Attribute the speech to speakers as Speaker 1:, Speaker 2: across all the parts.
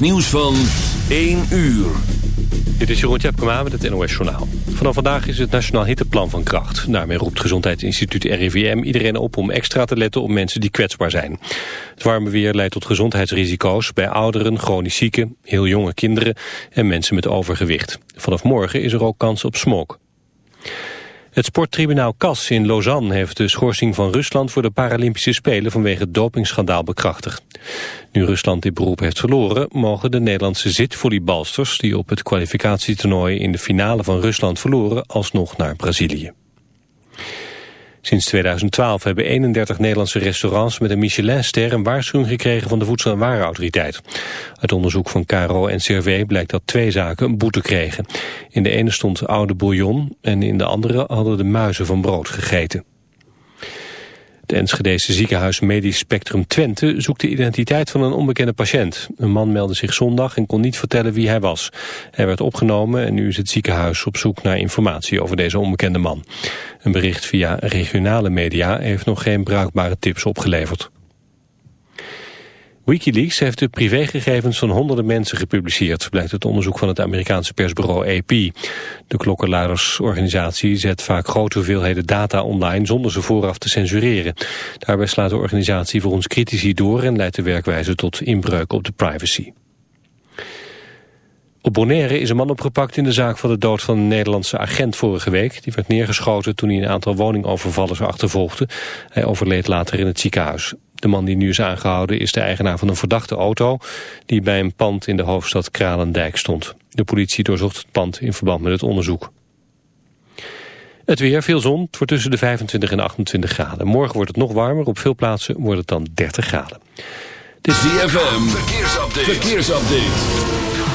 Speaker 1: Nieuws van 1 uur.
Speaker 2: Dit is Jeroen Tjepkema met het NOS Journaal. Vanaf vandaag is het Nationaal Hitteplan van kracht. Daarmee roept Gezondheidsinstituut RIVM iedereen op om extra te letten op mensen die kwetsbaar zijn. Het warme weer leidt tot gezondheidsrisico's bij ouderen, chronisch zieken, heel jonge kinderen en mensen met overgewicht. Vanaf morgen is er ook kans op smog. Het sporttribunaal CAS in Lausanne heeft de schorsing van Rusland voor de Paralympische Spelen vanwege het dopingschandaal bekrachtigd. Nu Rusland dit beroep heeft verloren, mogen de Nederlandse zitvolleybalsters die op het kwalificatietoernooi in de finale van Rusland verloren alsnog naar Brazilië. Sinds 2012 hebben 31 Nederlandse restaurants met een Michelinster een waarschuwing gekregen van de Voedsel- en Warenautoriteit. Uit onderzoek van KRO en CRW blijkt dat twee zaken een boete kregen. In de ene stond oude bouillon en in de andere hadden de muizen van brood gegeten. Het Enschedese ziekenhuis Medisch Spectrum Twente zoekt de identiteit van een onbekende patiënt. Een man meldde zich zondag en kon niet vertellen wie hij was. Hij werd opgenomen en nu is het ziekenhuis op zoek naar informatie over deze onbekende man. Een bericht via regionale media heeft nog geen bruikbare tips opgeleverd. Wikileaks heeft de privégegevens van honderden mensen gepubliceerd, blijkt het onderzoek van het Amerikaanse persbureau AP. De klokkenluidersorganisatie zet vaak grote hoeveelheden data online zonder ze vooraf te censureren. Daarbij slaat de organisatie voor ons critici door en leidt de werkwijze tot inbreuk op de privacy. Op Bonaire is een man opgepakt in de zaak van de dood van een Nederlandse agent vorige week. Die werd neergeschoten toen hij een aantal woningovervallers achtervolgde. Hij overleed later in het ziekenhuis. De man die nu is aangehouden is de eigenaar van een verdachte auto... die bij een pand in de hoofdstad Kralendijk stond. De politie doorzocht het pand in verband met het onderzoek. Het weer, veel zon. Het wordt tussen de 25 en 28 graden. Morgen wordt het nog warmer. Op veel plaatsen wordt het dan 30 graden.
Speaker 1: Dit is ZFM. Verkeersupdate. Verkeersupdate.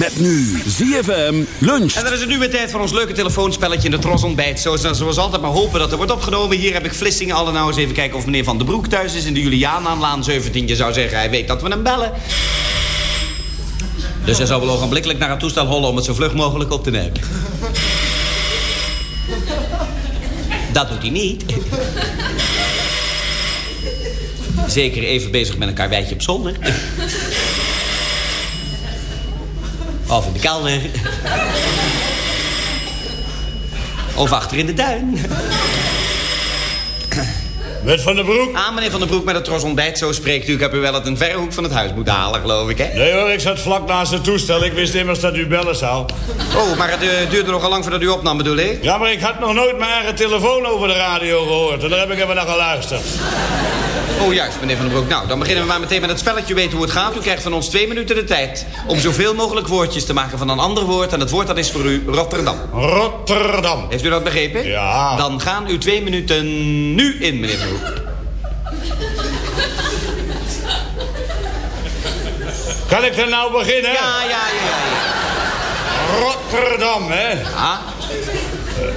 Speaker 1: Met nu ZFM lunch.
Speaker 3: En dan is het nu weer tijd voor ons leuke telefoonspelletje in de Tros ontbijt. Zoals, zoals altijd maar hopen dat er wordt opgenomen. Hier heb ik Vlissingen alle nou eens even kijken of meneer Van den Broek thuis is... in de Julianaanlaan 17. Je zou zeggen, hij weet dat we hem bellen. Dus hij zou wel ogenblikkelijk naar een toestel hollen... om het zo vlug mogelijk op te nemen. Dat doet hij niet. Zeker even bezig met een karweitje op zolder. Of in de kelder. Of achter in de tuin.
Speaker 4: Met Van den Broek?
Speaker 3: Ah, meneer Van den Broek met het tros ontbijt, zo spreekt u. Ik heb u wel uit een verre hoek van het huis moeten halen, geloof ik, hè?
Speaker 4: Nee hoor, ik zat vlak naast het toestel. Ik wist immers dat u bellen zou.
Speaker 3: Oh, maar het eh, duurde nogal lang voordat u opnam, bedoel ik?
Speaker 4: Ja, maar ik had nog nooit mijn eigen telefoon over de radio gehoord. En daar heb ik even naar geluisterd.
Speaker 3: Oh, juist, meneer Van den Broek. Nou, dan beginnen we maar meteen met het spelletje. Weet hoe het gaat. U krijgt van ons twee minuten de tijd... om zoveel mogelijk woordjes te maken van een ander woord. En het woord dat is voor u Rotterdam.
Speaker 4: Rotterdam.
Speaker 3: Heeft u dat begrepen?
Speaker 4: Ja.
Speaker 3: Dan gaan uw twee minuten nu in, meneer Van den Broek.
Speaker 4: Kan ik er nou beginnen?
Speaker 3: Ja, ja, ja, ja.
Speaker 4: Rotterdam, hè?
Speaker 3: Ja?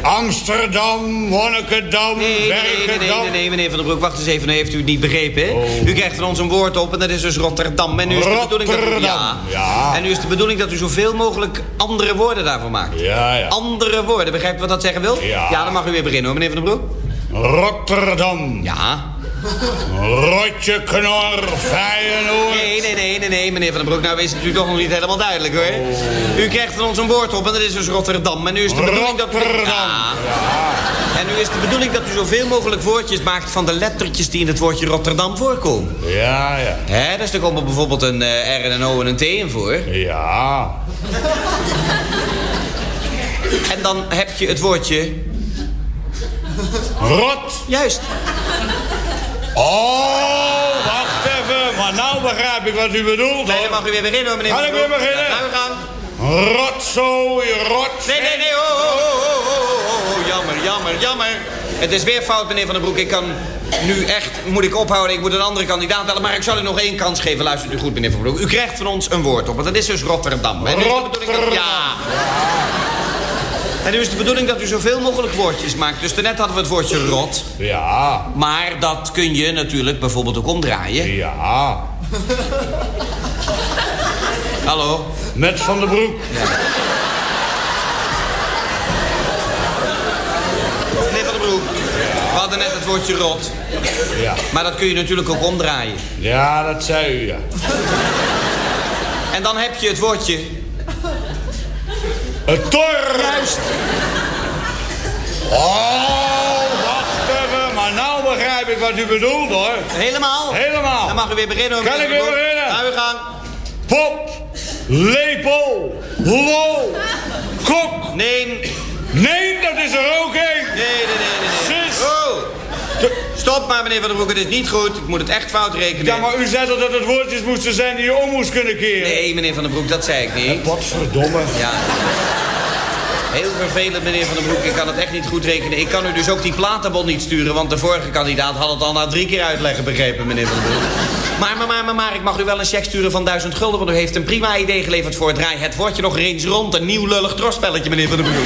Speaker 4: Amsterdam, Monnikendam,
Speaker 3: Nee, nee, nee, nee, meneer Van den Broek, wacht eens even, heeft u het niet begrepen. hè? U krijgt van ons een woord op en dat is dus Rotterdam. En nu is de bedoeling dat u, ja. En nu is de bedoeling dat u zoveel mogelijk andere woorden daarvoor maakt.
Speaker 4: Ja, ja.
Speaker 3: Andere woorden, begrijpt u wat dat zeggen wil?
Speaker 4: Ja.
Speaker 3: Ja, dan mag u weer beginnen hoor, meneer Van den Broek.
Speaker 4: Rotterdam,
Speaker 3: Ja.
Speaker 4: Rotje Knor, Feyenoord.
Speaker 3: Nee, nee, nee, nee, nee, meneer Van den Broek, nou is het u toch nog niet helemaal duidelijk hoor.
Speaker 4: Oh.
Speaker 3: U krijgt van ons een woord op en dat is dus Rotterdam. En nu is de bedoeling dat u... Ja. En nu is de bedoeling dat u zoveel mogelijk woordjes maakt van de lettertjes die in het woordje Rotterdam voorkomen.
Speaker 4: Ja, ja.
Speaker 3: Hè, dus er bijvoorbeeld een eh, R en een O en een T in voor.
Speaker 4: Ja.
Speaker 3: En dan heb je het woordje...
Speaker 4: Rot.
Speaker 3: Juist.
Speaker 4: Oh, wacht even. Maar nou begrijp ik wat u bedoelt,
Speaker 3: Nee, dan mag u weer beginnen hoor, meneer
Speaker 4: Kan ik weer beginnen?
Speaker 3: Ja, we gaan.
Speaker 4: Rotzooi, rot.
Speaker 3: Nee, nee, nee, oh, oh, oh, oh, oh, oh, oh, jammer, jammer, jammer. Het is weer fout, meneer Van den Broek. Ik kan nu echt, moet ik ophouden, ik moet een andere kandidaat bellen. Maar ik zal u nog één kans geven. Luistert u goed, meneer Van den Broek. U krijgt van ons een woord op, want dat is dus Rotterdam.
Speaker 4: Rotterdam.
Speaker 3: Ja. En nu is de bedoeling dat u zoveel mogelijk woordjes maakt. Dus daarnet hadden we het woordje rot.
Speaker 4: Ja,
Speaker 3: Maar dat kun je natuurlijk bijvoorbeeld ook omdraaien.
Speaker 4: ja.
Speaker 3: Hallo?
Speaker 4: Met Van den Broek.
Speaker 3: Meneer Van den Broek. We hadden net het woordje rot.
Speaker 4: Ja.
Speaker 3: Maar dat kun je natuurlijk ook omdraaien.
Speaker 4: Ja, dat zei u, ja.
Speaker 3: En dan heb je het woordje...
Speaker 4: Het tor.
Speaker 3: Juist.
Speaker 4: Oh, wacht even. Maar nou begrijp ik wat u bedoelt, hoor.
Speaker 3: Helemaal?
Speaker 4: Helemaal.
Speaker 3: Dan mag u weer beginnen. hoor,
Speaker 4: Kan ik weer beginnen?
Speaker 3: Ga uw gang.
Speaker 4: Pop, lepel, lo, kok.
Speaker 3: Nee.
Speaker 4: Nee, dat is er ook één.
Speaker 3: Nee, nee, nee, nee. Stop maar, meneer Van den Broek. Het is niet goed. Ik moet het echt fout rekenen.
Speaker 4: Ja, maar u zei toch dat het woordjes moesten zijn die je om moest kunnen keren?
Speaker 3: Nee, meneer Van den Broek, dat zei ik niet.
Speaker 4: Wat verdomme.
Speaker 3: Ja. Heel vervelend, meneer Van den Broek. Ik kan het echt niet goed rekenen. Ik kan u dus ook die platenbon niet sturen... want de vorige kandidaat had het al na drie keer uitleggen begrepen, meneer Van den Broek. Maar, maar, maar, maar, maar, ik mag u wel een cheque sturen van 1000 gulden... want u heeft een prima idee geleverd voor het draai. Het woordje nog eens rond. Een nieuw lullig trosspelletje, meneer Van den Broek.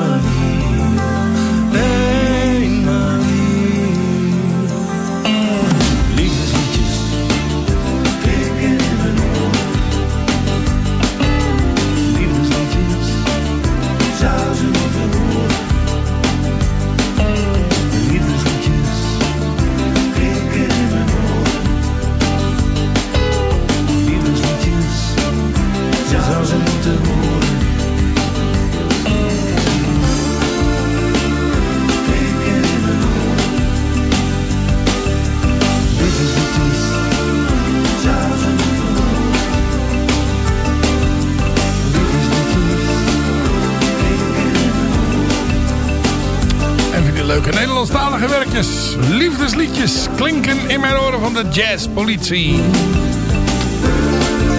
Speaker 5: leuke Nederlandstalige werkjes. Liefdesliedjes klinken in mijn oren van de jazzpolitie.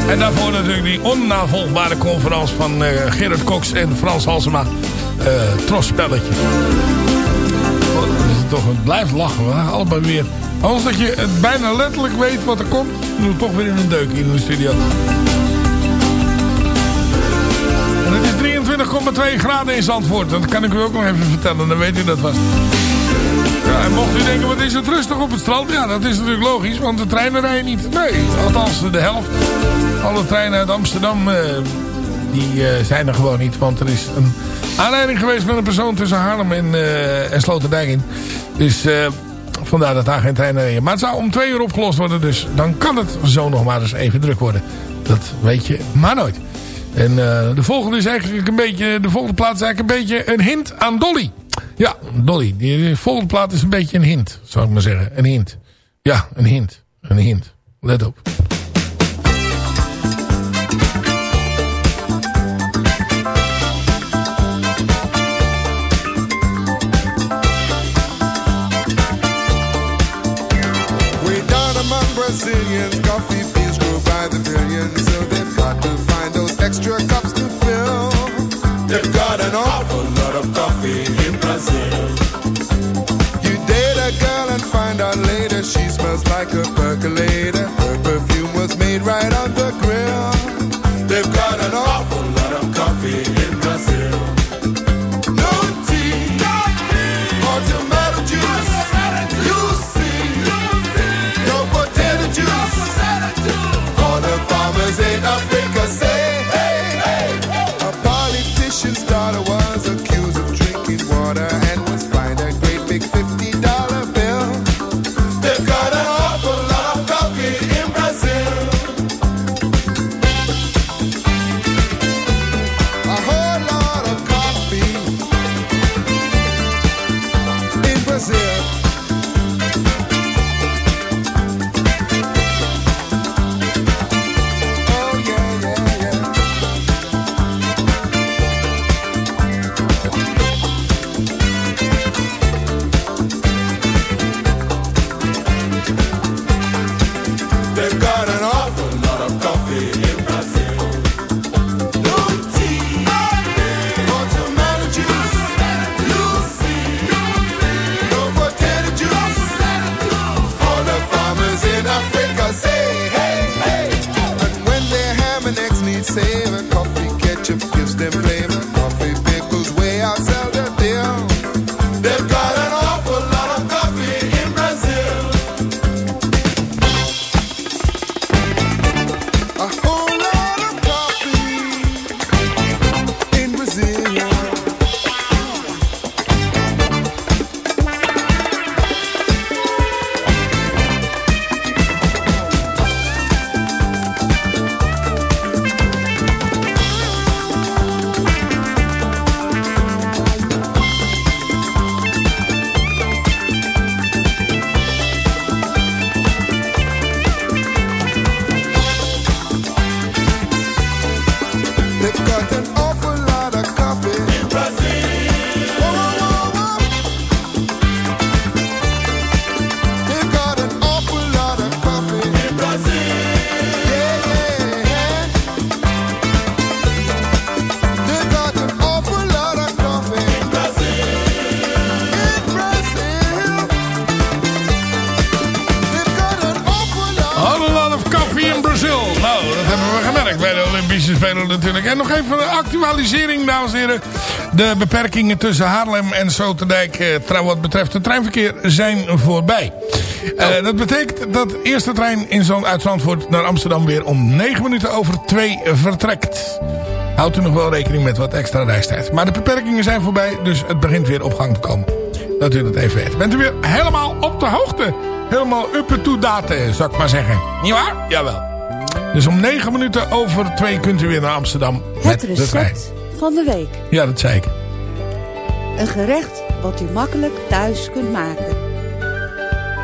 Speaker 5: En daarvoor natuurlijk die onnavolgbare conferentie van eh, Gerard Cox en Frans Halsema. eh Trosspelletje. Oh, is toch, het blijft lachen. We allebei weer. Anders dat je het bijna letterlijk weet wat er komt. Doen we toch weer in een deuk in de studio. 32,2 graden in Zandvoort. Dat kan ik u ook nog even vertellen, dan weet u dat vast. Ja, en mocht u denken, wat is het rustig op het strand? Ja, dat is natuurlijk logisch, want de treinen rijden niet. Nee, althans de helft. Alle treinen uit Amsterdam, eh, die eh, zijn er gewoon niet. Want er is een aanleiding geweest met een persoon tussen Haarlem en, uh, en Sloterdijk in. Dus vandaar dat daar geen treinen rijden. Maar het zou om twee uur opgelost worden, dus dan kan het zo nog maar eens even druk worden. Dat weet je maar nooit. En eh, de volgende is eigenlijk een beetje, de volgende plaat is eigenlijk een beetje een hint aan Dolly. Ja, Dolly. Die volgende plaat is een beetje een hint, zou ik maar zeggen. Een hint. Ja, een hint. Een hint. Let op.
Speaker 6: extra cups to fill. They've got an awful lot of coffee in Brazil. You date a girl and find out later she smells like a percolator.
Speaker 5: Even een actualisering, dames en heren. De beperkingen tussen Haarlem en Sloterdijk, eh, wat betreft het treinverkeer, zijn voorbij. Eh, dat betekent dat de eerste trein in zo'n uit Zandvoort naar Amsterdam weer om 9 minuten over 2 vertrekt. Houdt u nog wel rekening met wat extra reistijd. Maar de beperkingen zijn voorbij, dus het begint weer op gang te komen. Dat u dat even weet. Bent u weer helemaal op de hoogte? Helemaal up to date, zou ik maar zeggen. Niet waar? Jawel. Dus om 9 minuten over 2 kunt u weer naar Amsterdam met
Speaker 7: Het
Speaker 5: de trein.
Speaker 7: recept van de week.
Speaker 5: Ja, dat zei ik.
Speaker 7: Een gerecht wat u makkelijk thuis kunt maken.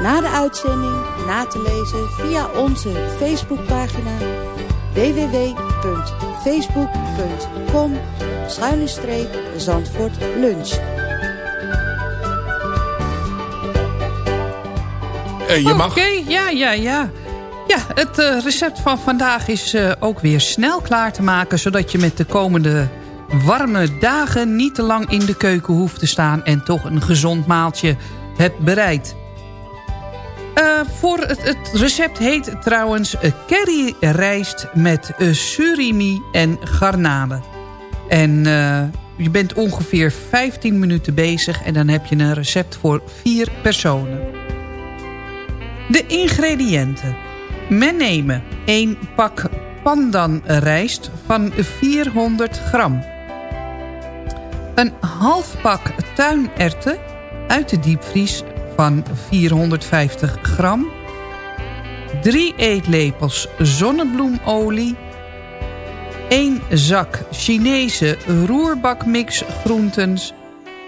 Speaker 7: Na de uitzending na te lezen via onze Facebookpagina www.facebook.com Zandvoort Lunch.
Speaker 5: Eh, je mag.
Speaker 8: Oké, ja, ja, ja. Ja, het eh, recept van vandaag is eh, ook weer snel klaar te maken... zodat je met de komende warme dagen niet te lang in de keuken hoeft te staan... en toch een gezond maaltje hebt bereid. Eh, voor het, het recept heet trouwens uh, curry rijst met surimi en garnalen. En je bent ongeveer 15 minuten bezig... en dan heb je een recept voor vier personen. De ingrediënten. Men nemen 1 pak pandan rijst van 400 gram. Een half pak tuinerwten uit de diepvries van 450 gram. 3 eetlepels zonnebloemolie. 1 zak Chinese roerbakmix groentens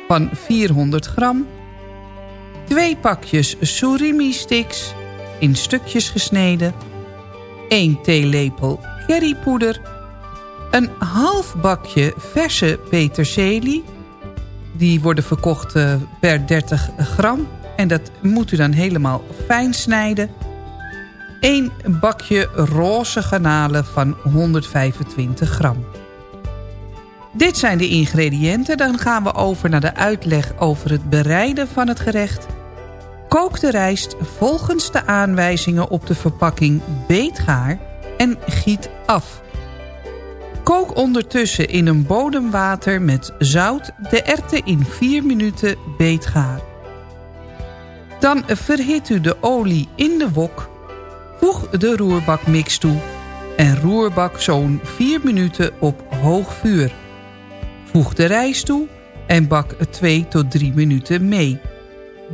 Speaker 8: van 400 gram. 2 pakjes surimi sticks in stukjes gesneden. 1 theelepel currypoeder. Een half bakje verse peterselie. Die worden verkocht eh, per 30 gram. En dat moet u dan helemaal fijn snijden. 1 bakje roze garnalen van 125 gram. Dit zijn de ingrediënten. Dan gaan we over naar de uitleg over het bereiden van het gerecht. Kook de rijst volgens de aanwijzingen op de verpakking beetgaar en giet af. Kook ondertussen in een bodemwater met zout de erwten in 4 minuten beetgaar. Dan verhit u de olie in de wok. Voeg de roerbakmix toe en roerbak zo'n 4 minuten op hoog vuur. Voeg de rijst toe en bak 2 tot 3 minuten mee.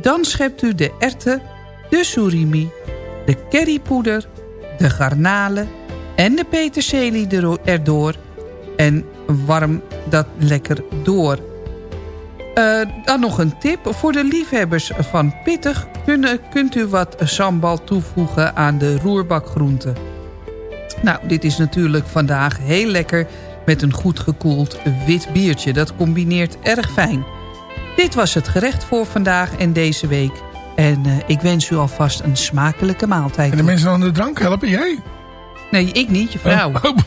Speaker 8: Dan schept u de erwten, de surimi, de currypoeder, de garnalen en de peterselie erdoor. En warm dat lekker door. Eh, dan nog een tip. Voor de liefhebbers van pittig kunnen, kunt u wat sambal toevoegen aan de roerbakgroenten. Nou, dit is natuurlijk vandaag heel lekker met een goed gekoeld wit biertje. Dat combineert erg fijn. Dit was het gerecht voor vandaag en deze week. En eh, ik wens u alvast een smakelijke maaltijd.
Speaker 5: En de mensen aan de drank helpen, jij?
Speaker 8: Nee, ik niet, je vrouw.
Speaker 5: Oh,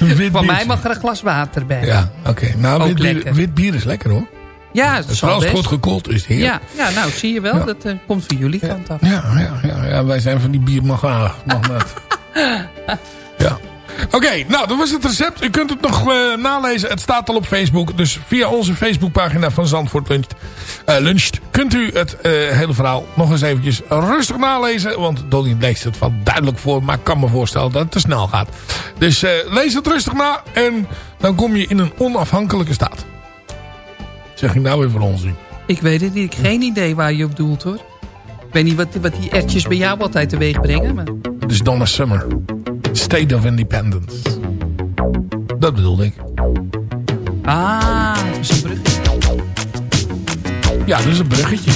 Speaker 5: Ja, wit
Speaker 8: Van mij mag er een glas water bij.
Speaker 5: Ja, oké. Nou, wit bier,
Speaker 8: lekker.
Speaker 5: wit bier is lekker hoor.
Speaker 8: Ja,
Speaker 5: Het
Speaker 8: is
Speaker 5: vooral
Speaker 8: wel
Speaker 5: als goed gekoeld is. Heerlijk.
Speaker 8: Ja, ja, nou zie je wel.
Speaker 5: Ja.
Speaker 8: Dat eh, komt van jullie kant af.
Speaker 5: Ja, ja, ja, ja, wij zijn van die biermagnaten. Oké, nou, dat was het recept. U kunt het nog eh, nalezen. Het staat al op Facebook. Dus via onze Facebookpagina van Zandvoort Luncht, eh, Luncht kunt u het eh, hele verhaal nog eens eventjes rustig nalezen. Want Dolly leest het wel duidelijk voor. Maar ik kan me voorstellen dat het te snel gaat. Dus lees het rustig na. En dan kom je in een onafhankelijke staat. Zeg ik nou weer voor onzin.
Speaker 8: Ik weet het niet. Ik heb geen idee waar je op doelt hoor. Ik weet niet wat, wat die ertjes bij jou altijd teweeg brengen. Maar...
Speaker 5: Het is Donna Summer. State of Independence. Dat bedoelde ik.
Speaker 8: Ah, dat is een brug.
Speaker 5: Ja, dat is een bruggetje.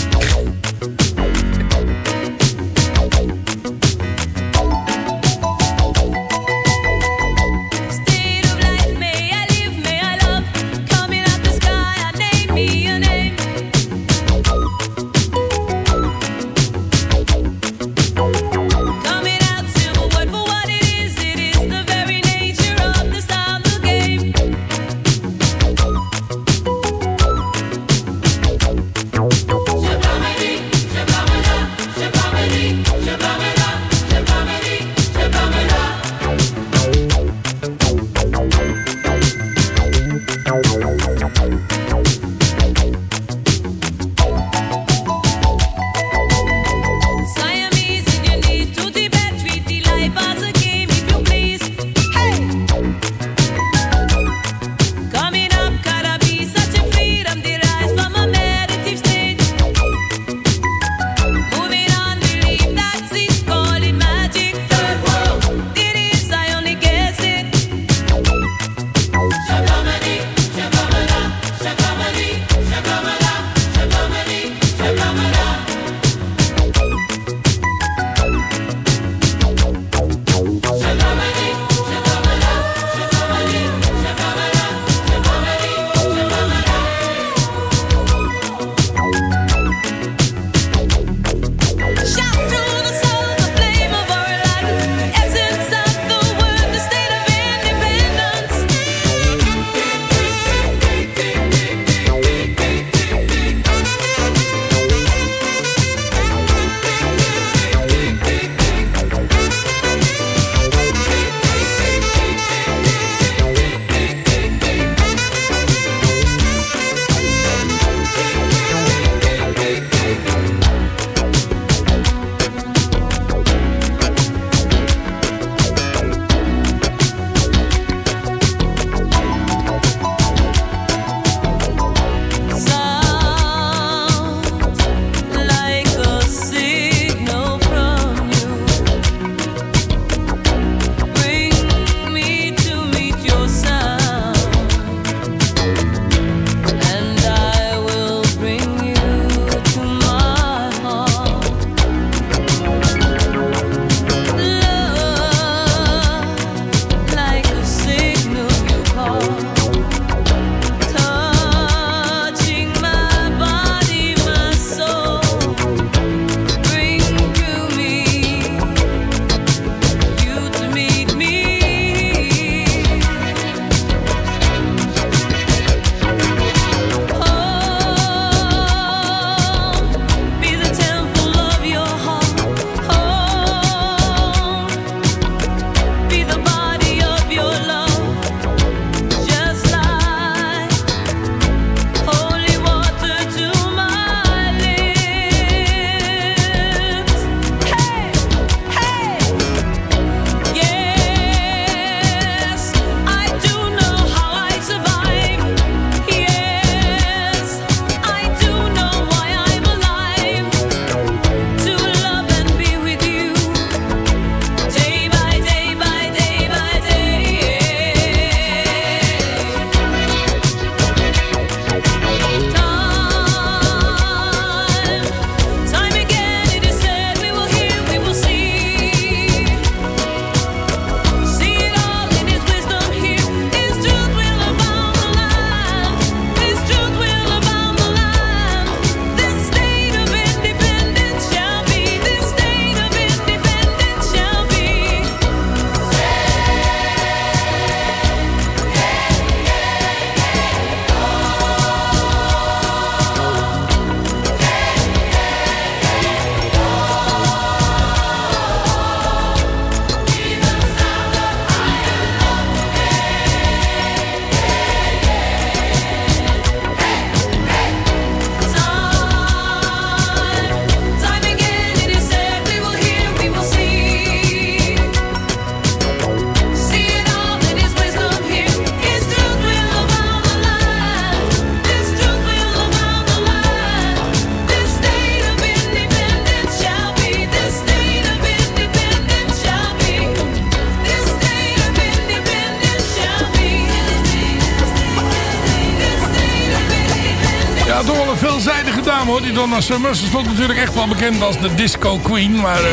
Speaker 5: hoor, die Donna Summers. Ze stond natuurlijk echt wel bekend als de disco queen, maar... Uh,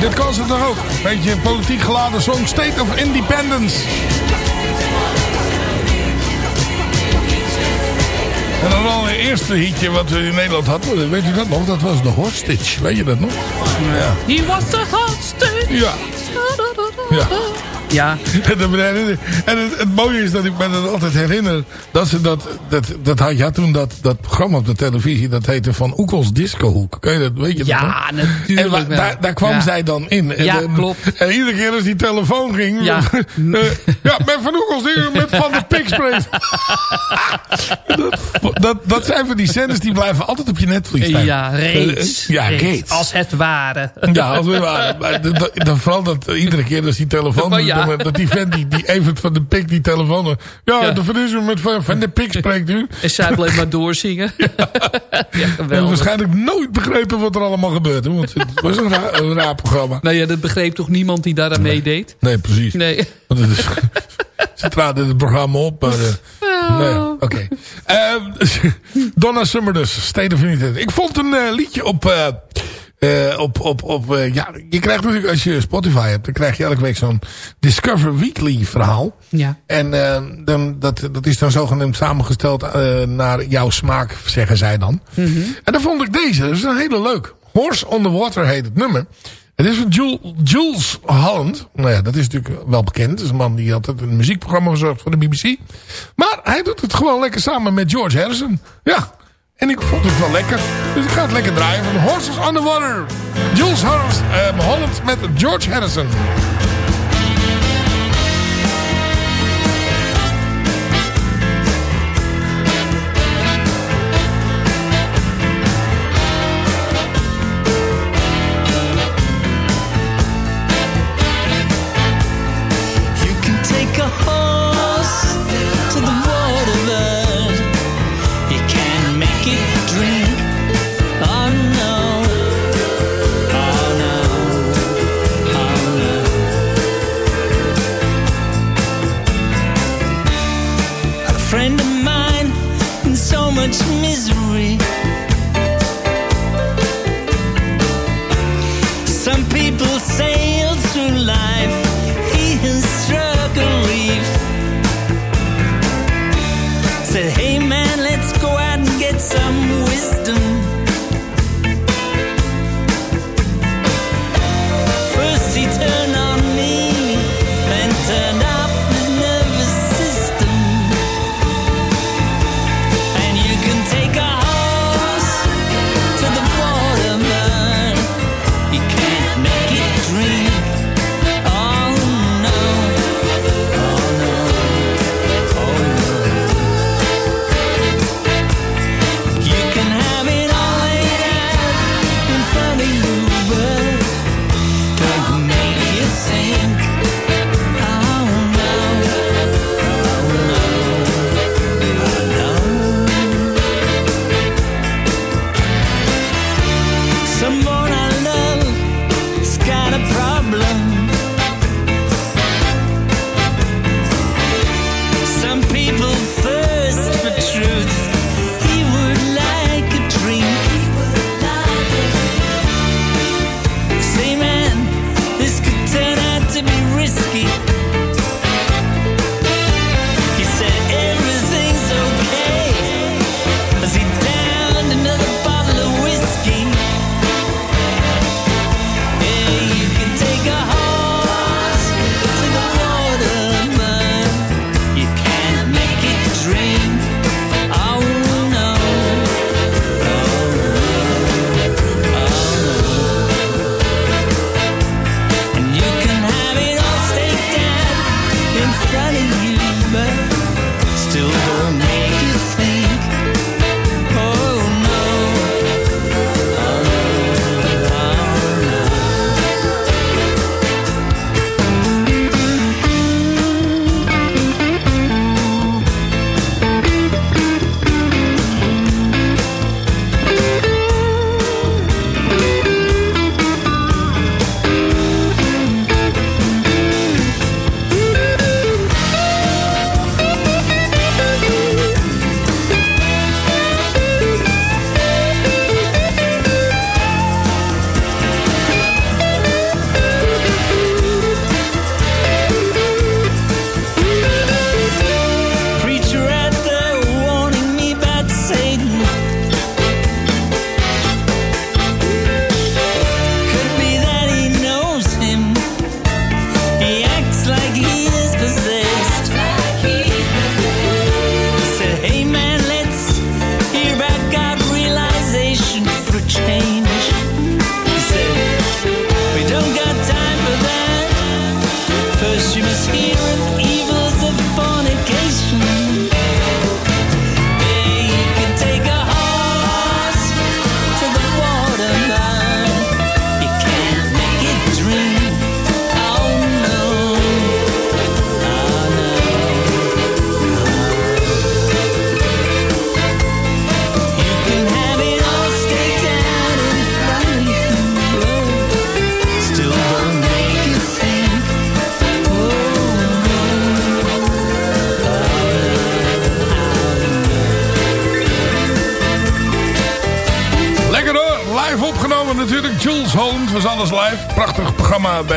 Speaker 5: dit kan ze toch ook. Beetje politiek geladen song, State of Independence. En dan wel het eerste hitje wat we in Nederland hadden. Weet je dat nog? Dat was de Hostage. Weet je dat nog? Ja.
Speaker 8: He was the hostage.
Speaker 5: Ja. ja.
Speaker 8: Ja.
Speaker 5: En, het, het mooie is dat ik me dan altijd herinner... dat ze dat... dat, dat had, ja, toen dat, dat programma op de televisie... dat heette Van Oekels Discohoek. Kun je dat, weet je
Speaker 8: Ja,
Speaker 5: dat
Speaker 8: natuurlijk
Speaker 5: En wa- daar, daar kwam
Speaker 8: Ja.
Speaker 5: zij dan in. En,
Speaker 8: Ja,
Speaker 5: en-
Speaker 8: klopt.
Speaker 5: En iedere keer als die telefoon ging...
Speaker 8: Ja.
Speaker 5: eh, ja, met Van Oekels met Van de Pik spreekt. dat, dat, dat zijn van die scènes die blijven altijd op je netvlies staan.
Speaker 8: Ja, reeds.
Speaker 5: Eh, Ja,
Speaker 8: Reeds.
Speaker 5: reeds.
Speaker 8: Als het ware.
Speaker 5: Ja, als we waren. Maar vooral dat eh, iedere keer als die telefoon...
Speaker 8: Maar ja.
Speaker 5: Dat- Dat die vent, die, die Evert van de Pik, die telefoon... Ja,
Speaker 8: Ja.
Speaker 5: de met Van, van de Pik spreekt u.
Speaker 8: En zij bleef maar doorzingen. Ja,
Speaker 5: En
Speaker 8: geweldig.
Speaker 5: waarschijnlijk nooit begrepen wat er allemaal gebeurde. Want het was een raar, een raar programma.
Speaker 8: Nou ja, dat begreep toch niemand die daar aan meedeed?
Speaker 5: Nee, precies.
Speaker 8: Nee.
Speaker 5: Want het is, ze traden het programma op, maar... eh, nee, oké. Eh, Donna Summer dus, State of Unity. Ik vond een eh, liedje op... eh, eh, op, op, op eh, ja, je krijgt natuurlijk, als je Spotify hebt, dan krijg je elke week zo'n Discover Weekly verhaal.
Speaker 8: Ja.
Speaker 5: En eh, dan, dat, dat is dan zogenaamd samengesteld naar jouw smaak, zeggen zij dan. En dan vond ik deze, dat is een hele leuk. Horse on the Water heet het nummer. Het is van Jules, Jules Holland. Nou ja, dat is natuurlijk wel bekend. Dat is een man die altijd een muziekprogramma verzorgt voor de BBC. Maar hij doet het gewoon lekker samen met George Harrison. Ja, en ik vond het wel lekker. Dus ik ga het lekker draaien van Horses on the Water. Jules Harris, eh, Holland met George Harrison.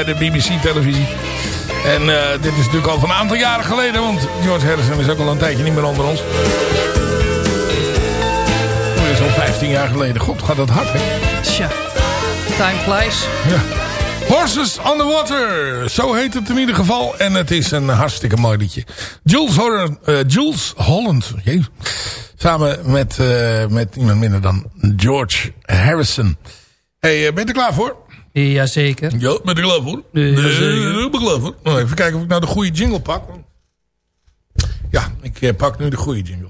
Speaker 5: De BBC televisie. En eh, dit is natuurlijk al van een aantal jaren geleden. Want George Harrison is ook al een tijdje niet meer onder ons. Alweer zo'n 15 jaar geleden. God, gaat dat hard hè?
Speaker 8: Tja, time flies.
Speaker 5: Ja. Horses on the Water. Zo heet het in ieder geval. En het is een hartstikke mooi liedje. Jules, Holland, eh, Jules Holland. jee. Samen met, eh, met iemand minder dan George Harrison. Hey, ben je er klaar voor?
Speaker 8: Jazeker.
Speaker 5: Ja, ben je er klaar voor?
Speaker 8: jazeker.
Speaker 5: ben ik klaar voor. Nou, even kijken of ik nou de goede jingle pak. Ja, ik eh, pak nu de goede jingle.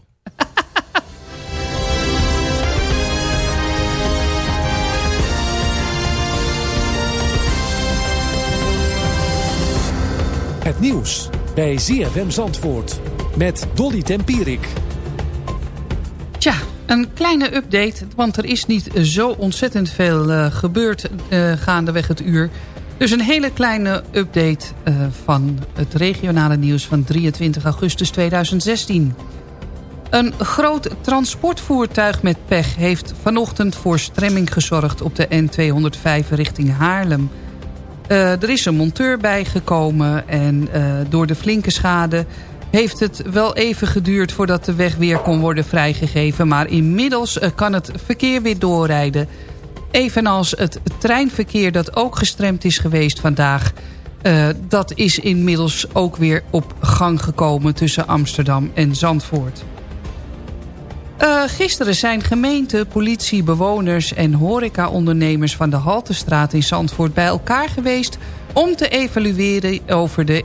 Speaker 9: Het nieuws bij ZFM Zandvoort met Dolly Tempierik.
Speaker 8: Een kleine update, want er is niet zo ontzettend veel eh, gebeurd eh, gaandeweg het uur. Dus een hele kleine update eh, van het regionale nieuws van 23 augustus 2016. Een groot transportvoertuig met pech heeft vanochtend voor stremming gezorgd op de N205 richting Haarlem. Er is een monteur bijgekomen en door de flinke schade heeft het wel even geduurd voordat de weg weer kon worden vrijgegeven. Maar inmiddels eh, kan het verkeer weer doorrijden. Evenals het treinverkeer dat ook gestremd is geweest vandaag. eh, dat is inmiddels ook weer op gang gekomen tussen Amsterdam en Zandvoort. Eh, gisteren zijn gemeente, politie, bewoners en horecaondernemers van de Haltestraat in Zandvoort bij elkaar geweest om te evalueren over de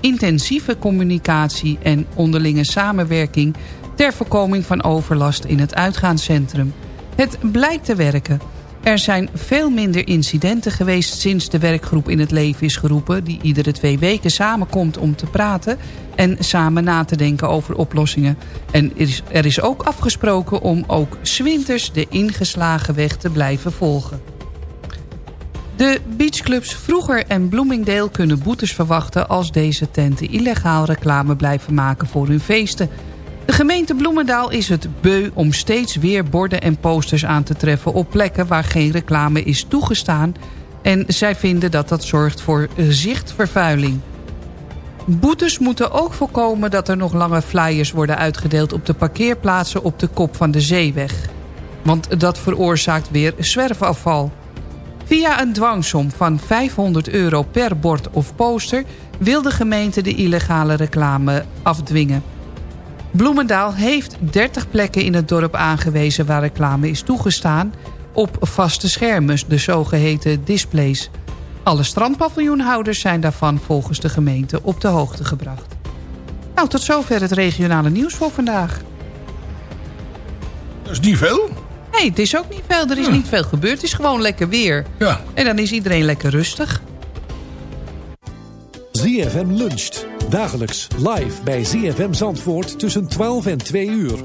Speaker 8: intensieve communicatie en onderlinge samenwerking ter voorkoming van overlast in het uitgaanscentrum. Het blijkt te werken. Er zijn veel minder incidenten geweest sinds de werkgroep in het leven is geroepen... die iedere twee weken samenkomt om te praten en samen na te denken over oplossingen. En er is, er is ook afgesproken om ook zwinters de ingeslagen weg te blijven volgen. De beachclubs Vroeger en Bloomingdale kunnen boetes verwachten... als deze tenten illegaal reclame blijven maken voor hun feesten... De gemeente Bloemendaal is het beu om steeds weer borden en posters aan te treffen... op plekken waar geen reclame is toegestaan. En zij vinden dat dat zorgt voor zichtvervuiling. Boetes moeten ook voorkomen dat er nog lange flyers worden uitgedeeld... op de parkeerplaatsen op de kop van de zeeweg. Want dat veroorzaakt weer zwerfafval. Via een dwangsom van 500 euro per bord of poster... wil de gemeente de illegale reclame afdwingen. Bloemendaal heeft 30 plekken in het dorp aangewezen waar reclame is toegestaan op vaste schermen, de zogeheten displays. Alle strandpaviljoenhouders zijn daarvan volgens de gemeente op de hoogte gebracht. Nou, tot zover het regionale nieuws voor vandaag.
Speaker 5: Dat is niet veel.
Speaker 8: Nee, het is ook niet veel. Er is niet veel gebeurd. Het is gewoon lekker weer.
Speaker 5: Ja.
Speaker 8: En dan is iedereen lekker rustig.
Speaker 9: ZFM luncht. Dagelijks live bij ZFM Zandvoort tussen 12 en 2 uur.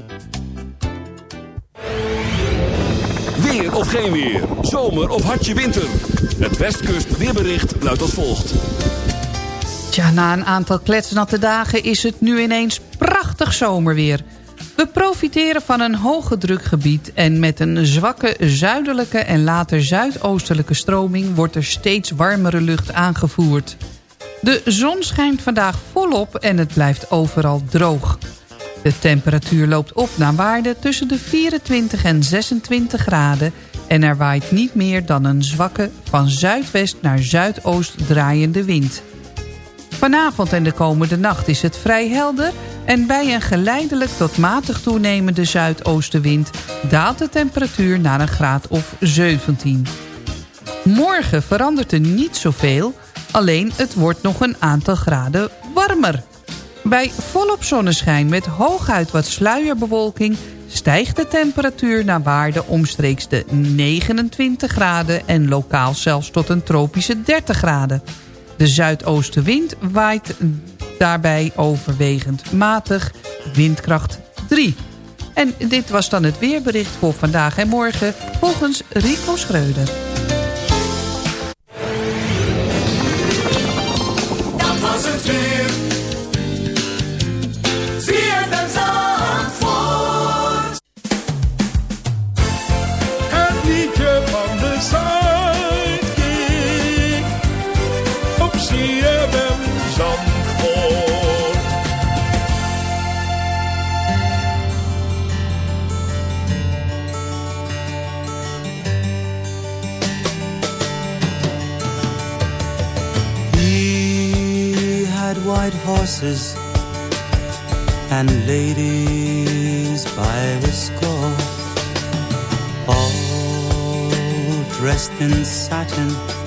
Speaker 1: Weer of geen weer. Zomer of hartje winter. Het Westkust weerbericht luidt als volgt.
Speaker 8: Tja, na een aantal kletsnatte dagen is het nu ineens prachtig zomerweer. We profiteren van een hoge drukgebied en met een zwakke zuidelijke en later zuidoostelijke stroming wordt er steeds warmere lucht aangevoerd. De zon schijnt vandaag volop en het blijft overal droog. De temperatuur loopt op naar waarde tussen de 24 en 26 graden... en er waait niet meer dan een zwakke van zuidwest naar zuidoost draaiende wind. Vanavond en de komende nacht is het vrij helder... en bij een geleidelijk tot matig toenemende zuidoostenwind... daalt de temperatuur naar een graad of 17. Morgen verandert er niet zoveel... alleen het wordt nog een aantal graden warmer. Bij volop zonneschijn met hooguit wat sluierbewolking... stijgt de temperatuur naar waarde omstreeks de 29 graden... en lokaal zelfs tot een tropische 30 graden. De zuidoostenwind waait daarbij overwegend matig, windkracht 3. En dit was dan het weerbericht voor vandaag en morgen volgens Rico Schreuder.
Speaker 10: And ladies by the score, all dressed in satin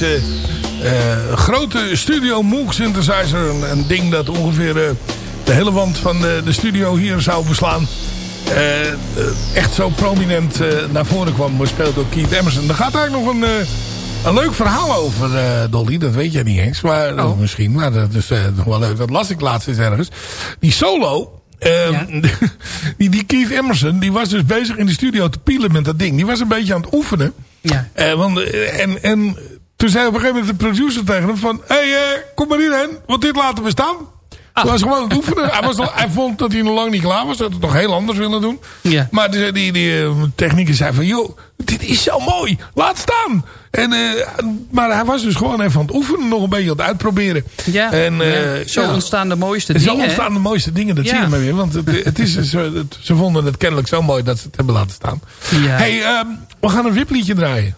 Speaker 5: deze eh, grote Studio Moog synthesizer, een, een ding dat ongeveer eh, de hele wand van de, de studio hier zou beslaan, eh, echt zo prominent naar voren kwam, gespeeld door Keith Emerson. Er gaat eigenlijk nog een, een leuk verhaal over, Dolly, dat weet jij niet eens, maar eh, misschien, maar dat is nog wel leuk. Dat las ik laatst eens ergens. Die solo, eh, die, die Keith Emerson, die was dus bezig in de studio te pielen met dat ding. Die was een beetje aan het oefenen.
Speaker 8: Ja.
Speaker 5: Want, en, en toen zei op een gegeven moment de producer tegen hem van... Hé, hey, eh, kom maar hierheen, want dit laten we staan. Hij was gewoon aan het oefenen. hij, was hij vond dat hij nog lang niet klaar was. Hij had het nog heel anders willen doen.
Speaker 8: Ja.
Speaker 5: Maar die, die, die eh, technieker zei van... joh, dit is zo mooi. Laat staan. En eh, maar hij was dus gewoon even aan het oefenen. Nog een beetje aan het uitproberen.
Speaker 8: Ja,
Speaker 5: en,
Speaker 8: ja. zo
Speaker 5: ja.
Speaker 8: ontstaan de mooiste
Speaker 5: Zo
Speaker 8: dingen. hè?
Speaker 5: ontstaan de mooiste dingen, dat zie je maar weer. Want het, het is, zo- het- ze vonden het kennelijk zo mooi dat ze het hebben laten staan.
Speaker 8: Ja.
Speaker 5: hey, ehm, we gaan een wipliedje draaien.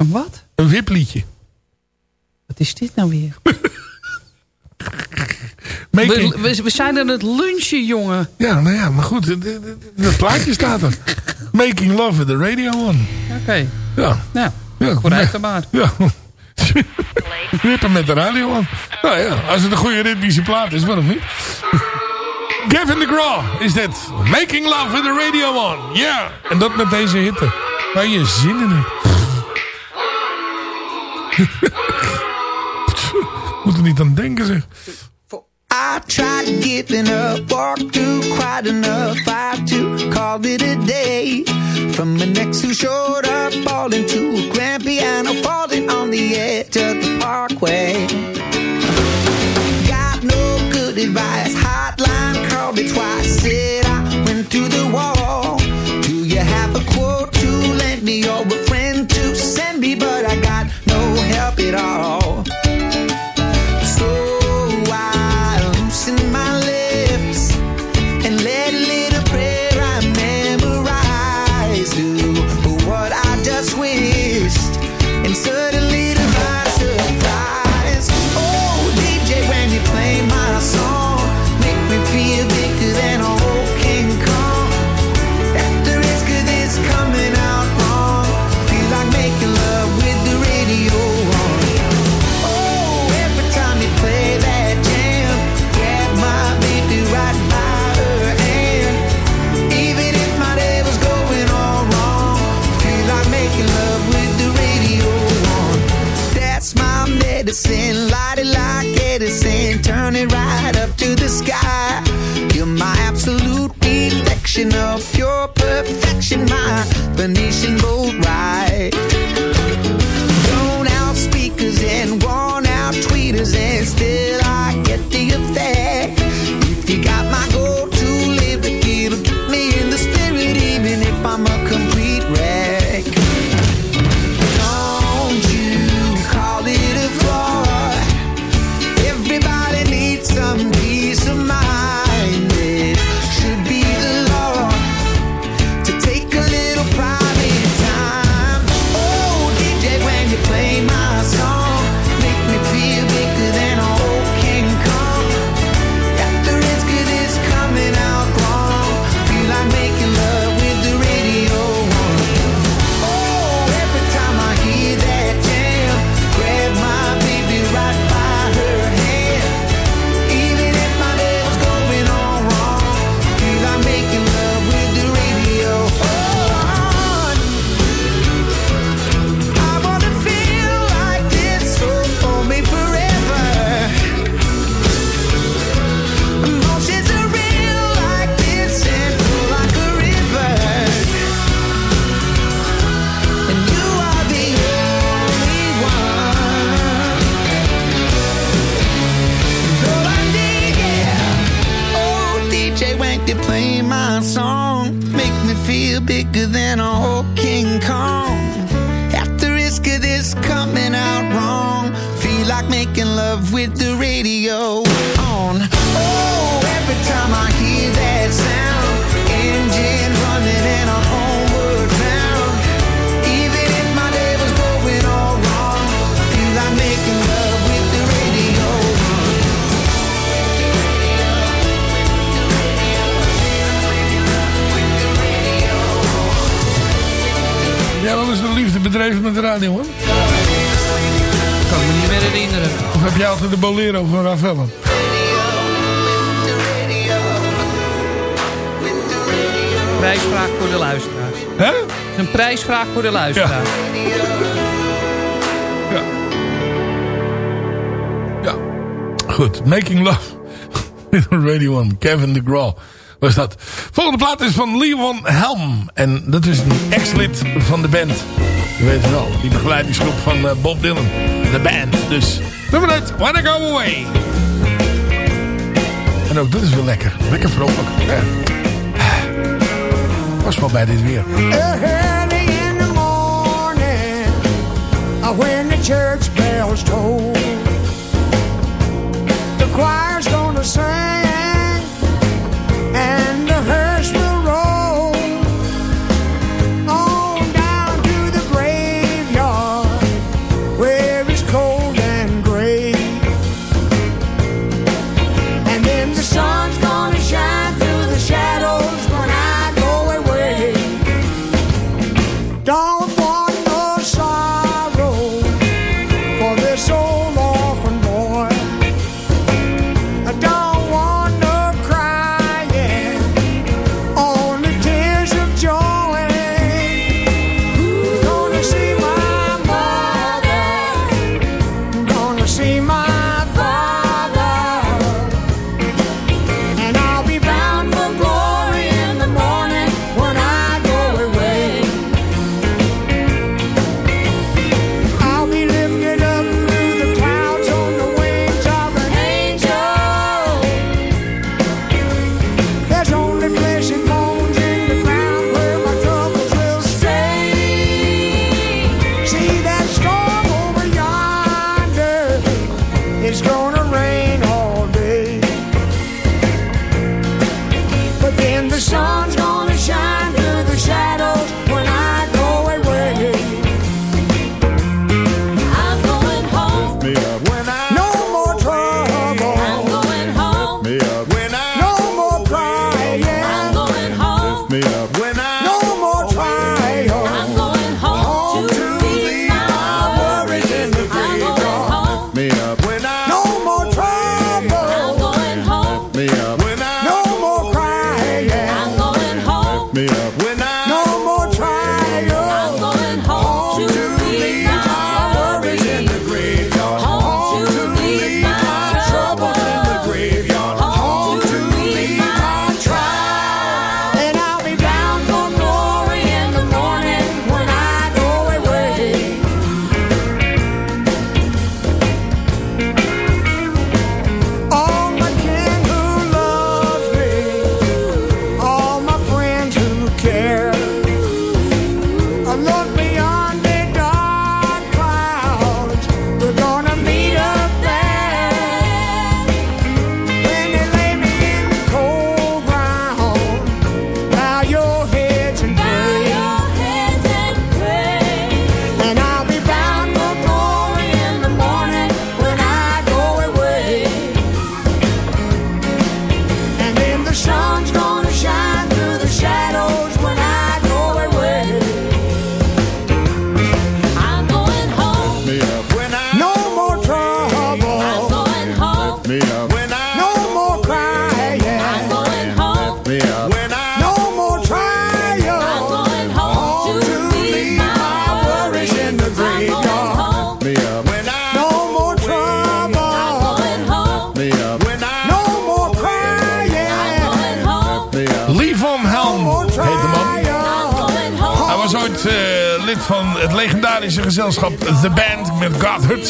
Speaker 8: Een wat?
Speaker 5: Een wipliedje.
Speaker 8: Wat is dit nou weer? We, we, we zijn aan het lunchen, jongen.
Speaker 5: Ja, nou ja, maar goed. het- Dat plaatje staat er. Making Love with the Radio On.
Speaker 8: Oké.
Speaker 5: Ja.
Speaker 8: Nou,
Speaker 5: Ja,
Speaker 8: vooruit dan maar.
Speaker 5: Ja. Wippen met de radio aan. Nou ja, als het een goede ritmische plaat is, waarom niet? Gavin DeGraw is dit. Making Love with the Radio On. Ja. En dat met deze hitte. Waar je zin in hebt. Moet er niet aan denken zeg.
Speaker 11: I tried giving up, walked through quite enough. I to called it a day. From an ex who showed up, all into a grand piano, falling on the edge of the parkway. Got no good advice. Hotline called me twice. Said I went to the wall. Do you have a quote to lend me or making love with the radio on. Oh, every time I hear that sound, engine running and I'm homeward bound. Even if my day was going all wrong, feel like making love with the radio on.
Speaker 5: Ja, wat is de liefde bedreven met de radio, hoor?
Speaker 8: Kan me niet meer herinneren.
Speaker 5: Of heb jij altijd de bolero van Ravello?
Speaker 8: Prijsvraag voor de luisteraars.
Speaker 5: Hè?
Speaker 8: Een prijsvraag voor de luisteraars.
Speaker 5: Goed, Making Love Radio 1, Kevin DeGraw was dat. Volgende plaat is van Leon Helm. En dat is een ex-lid van de band. Je weet het wel, die begeleidingsgroep van eh, Bob Dylan. The Band. Dus nummer uit Wanna Go Away. En ook dit is weer lekker. Lekker vrolijk. Pas wel bij dit weer.
Speaker 11: Early in the morning
Speaker 12: uh, When the church bells toll The choir's gonna sing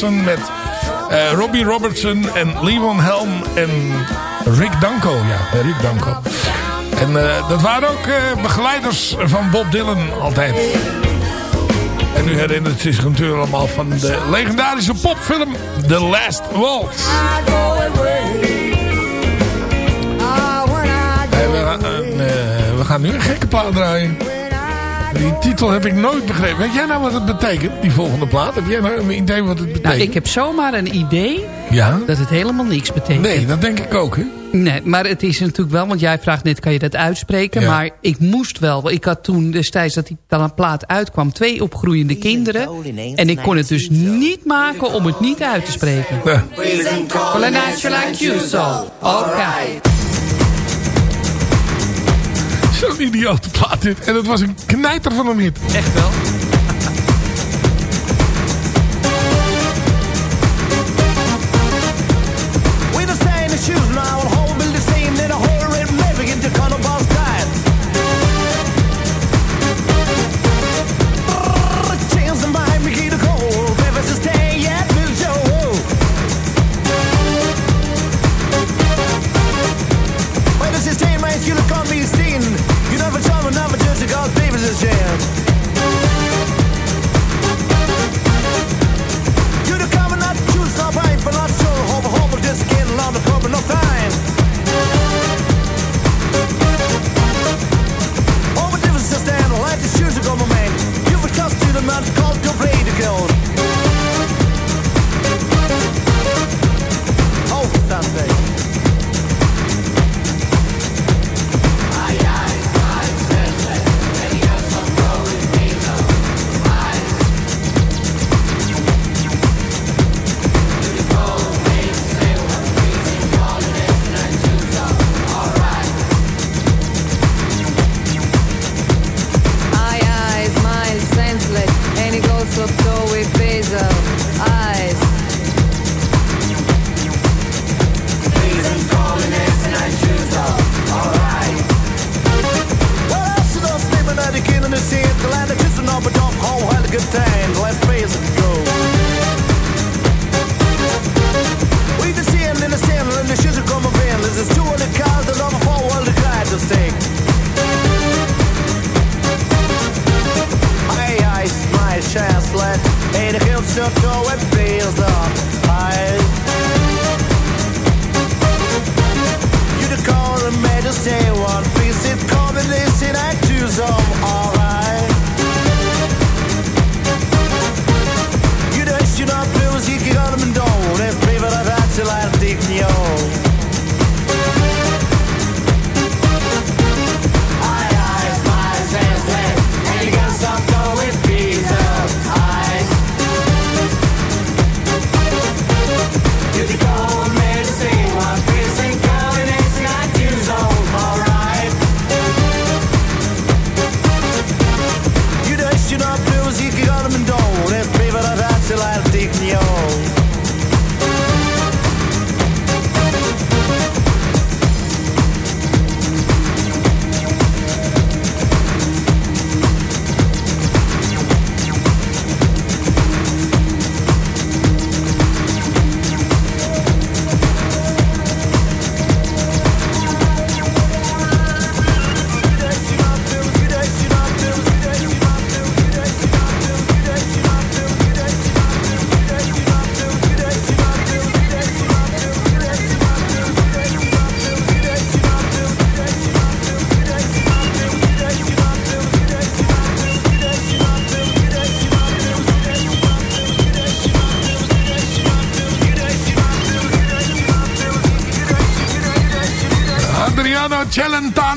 Speaker 5: Met eh, Robbie Robertson en Levon Helm en Rick Danko. Ja, eh, Rick Danko. En eh, dat waren ook begeleiders van Bob Dylan altijd. En u herinnert zich natuurlijk allemaal van de legendarische popfilm The Last Waltz. We, we gaan nu een gekke plaat draaien. Die titel heb ik nooit begrepen. Weet jij nou wat het betekent, die volgende plaat? Heb jij nou een idee wat het nou, betekent?
Speaker 8: Nou, ik heb zomaar een idee
Speaker 5: ja?
Speaker 8: dat het helemaal niks betekent.
Speaker 5: Nee, dat denk ik ook, hè?
Speaker 8: Nee, maar het is natuurlijk wel, want jij vraagt net, kan je dat uitspreken? Maar ik moest wel. Ik had toen destijds dat die dan een plaat uitkwam, twee opgroeiende kinderen. En ik kon het dus niet maken om het niet uit te spreken.
Speaker 5: Ja. All. idiote plaat dit. En dat was een knijter van een hit.
Speaker 8: Echt wel?
Speaker 13: You call stay one piece. It and listen and do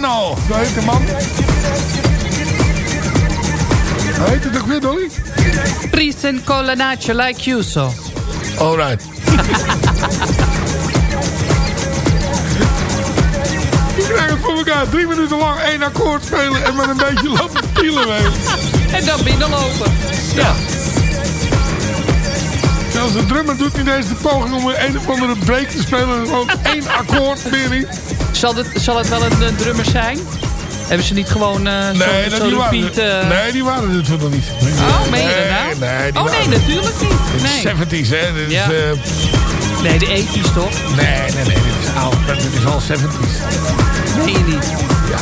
Speaker 5: Zo heet de man. Hoe heet het ook weer, Dolly?
Speaker 8: Prisen Colanace like you so.
Speaker 5: Alright. Ik krijg het voor elkaar. Drie minuten lang één akkoord spelen en met een beetje lopen pielen mee.
Speaker 8: En dan binnenlopen. Ja.
Speaker 5: Zelfs de drummer doet niet eens de poging om een, een of andere break te spelen. Gewoon één akkoord meer niet.
Speaker 8: Zal het, zal het wel een eh, drummer zijn? Hebben ze niet gewoon zo,
Speaker 5: Nee,
Speaker 8: zo
Speaker 5: die waren,
Speaker 8: eh,
Speaker 5: nee, die waren het nog niet.
Speaker 8: Oh, meen je dat nou?
Speaker 5: Nee,
Speaker 8: oh nee, natuurlijk niet. Nee.
Speaker 5: 70s, hè. Dit is,
Speaker 8: Ja. nee, de ethisch toch?
Speaker 5: nee, nee, nee. Dit is oud. Dit is al 70s.
Speaker 8: Nee, je niet.
Speaker 5: Ja.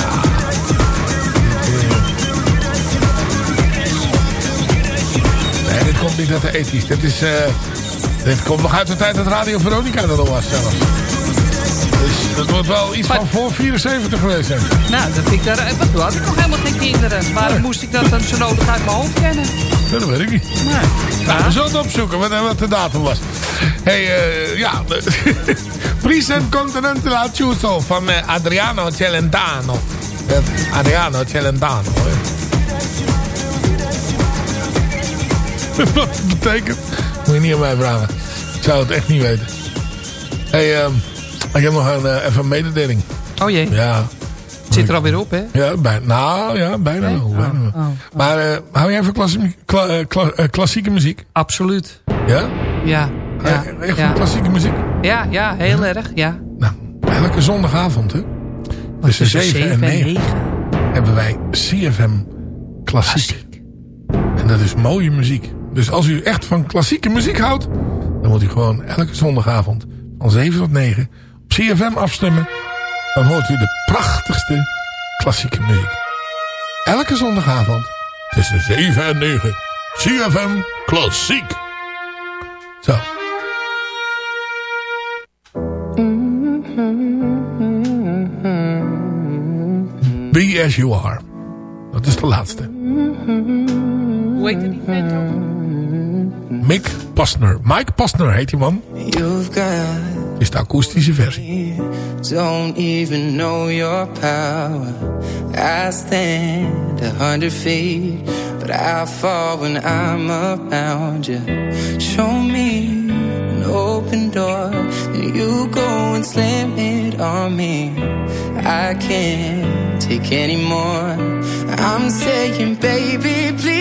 Speaker 5: Nee, dit komt niet uit de ethisch. Dit is... dit komt nog uit de tijd dat Radio Veronica er nog was zelfs. Dat wordt wel iets van voor 74 geweest zijn.
Speaker 8: Nou, dat ik daar... eh, Wat toen had ik nog helemaal geen kinderen. Waarom moest ik dat dan zo nodig uit mijn hoofd kennen?
Speaker 5: Dat weet ik niet.
Speaker 8: Nee.
Speaker 5: Nou, we zullen het opzoeken wat, wat de datum was. hey, eh, ja. Present Continental Chuso van eh, Adriano Celentano. Adriano Celentano. hè. wat betekent, moet je niet aan mij vragen. Ik zou het echt niet weten. hey, ehm, ik heb nog een, eh, even een mededeling.
Speaker 8: Oh jee.
Speaker 5: Ja.
Speaker 8: Het zit er alweer op, hè?
Speaker 5: Ja, bij, nou ja, bijna wel. bijna wel.
Speaker 8: Oh,
Speaker 5: Maar eh, hou jij van klassie- kla- eh, kla- klassieke muziek?
Speaker 8: Absoluut.
Speaker 5: Ja?
Speaker 8: Ja. Ja,
Speaker 5: Echt
Speaker 8: ja.
Speaker 5: van klassieke muziek?
Speaker 8: ja, ja, heel erg, ja.
Speaker 5: Elke zondagavond, hè? Tussen 7 en 9 hebben wij CFM Klassiek. En dat is mooie muziek. Dus als u echt van klassieke muziek houdt... dan moet u gewoon elke zondagavond van 7 tot 9 op CFM afstemmen. Dan hoort u de prachtigste klassieke muziek. Elke zondagavond tussen 7 en 9. CFM Klassiek. Zo. Be As You Are. Dat is de laatste.
Speaker 8: Hoe heet die?
Speaker 5: Mick Pastner. Mike Pastner heet die man.
Speaker 10: You've got
Speaker 5: Is de akoestische versie.
Speaker 10: Don't even know your power. I stand a hundred feet, but I fall when I'm around you. Show me an open door, then you go and slam it on me. I can't take anymore. I'm saying, baby, please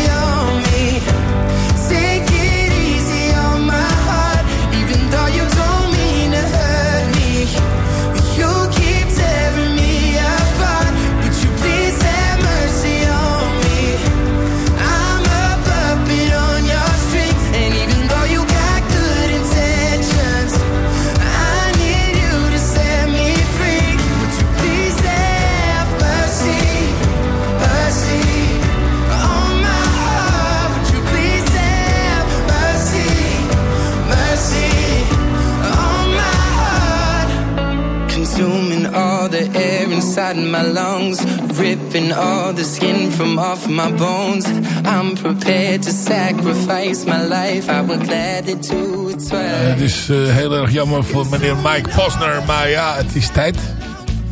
Speaker 10: ripping all the skin from off my bones. I'm prepared to sacrifice my life. I would gladly do it twice.
Speaker 5: Het is eh, heel erg jammer voor meneer Mike Posner. Maar ja, het is tijd.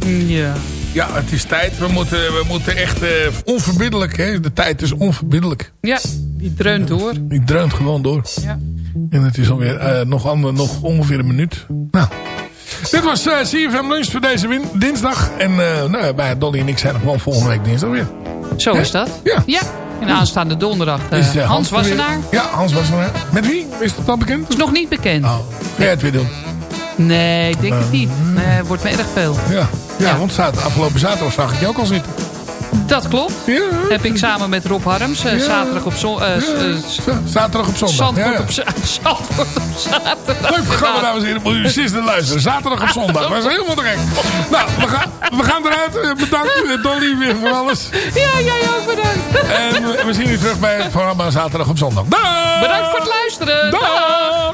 Speaker 8: Ja.
Speaker 5: Ja, het is tijd. We moeten, we moeten echt eh, onverbiddelijk. Hè? De tijd is onverbiddelijk.
Speaker 8: Ja, die dreunt door.
Speaker 5: Die dreunt gewoon door.
Speaker 8: Ja.
Speaker 5: En het is alweer eh, nog, ander, nog ongeveer een minuut. Nou. Dit was eh CFM Lunch voor deze dinsdag. En eh, nou, bij Dolly en ik zijn er gewoon volgende week dinsdag weer.
Speaker 8: Zo is dat.
Speaker 5: Ja.
Speaker 8: Ja. En aanstaande donderdag eh,
Speaker 5: Is,
Speaker 8: Hans
Speaker 5: er weer?
Speaker 8: Wassenaar.
Speaker 5: Ja, Hans Wassenaar. Met wie? Is dat al bekend?
Speaker 8: Is nog niet bekend.
Speaker 5: Oh, ga jij het weer doen?
Speaker 8: Nee, ik denk het niet. Nee, het wordt me erg veel.
Speaker 5: Ja, ja, want zaterdag, afgelopen zaterdag zag ik je ook al zitten.
Speaker 8: Dat klopt. Heb ik samen met Rob Harms eh,
Speaker 5: Ja.
Speaker 8: zaterdag op zon... eh, eh,
Speaker 5: Zaterdag op zondag.
Speaker 8: Zandvoort. Op, za- Zandvoort op zaterdag.
Speaker 5: Leuk programma, dames en heren. Moet u precies naar luisteren. Zaterdag op zondag. Dat is helemaal te gek. Nou, we gaan, we gaan eruit. Bedankt Dolly weer voor alles.
Speaker 8: Ja, jij ook bedankt.
Speaker 5: En we- we zien u terug bij het programma Zaterdag op zondag. Dag!
Speaker 8: Bedankt voor het luisteren.
Speaker 5: Dag!